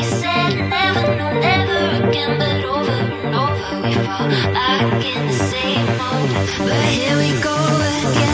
We said never, no, never again, but over and over we fall back in the same old. But here we go again.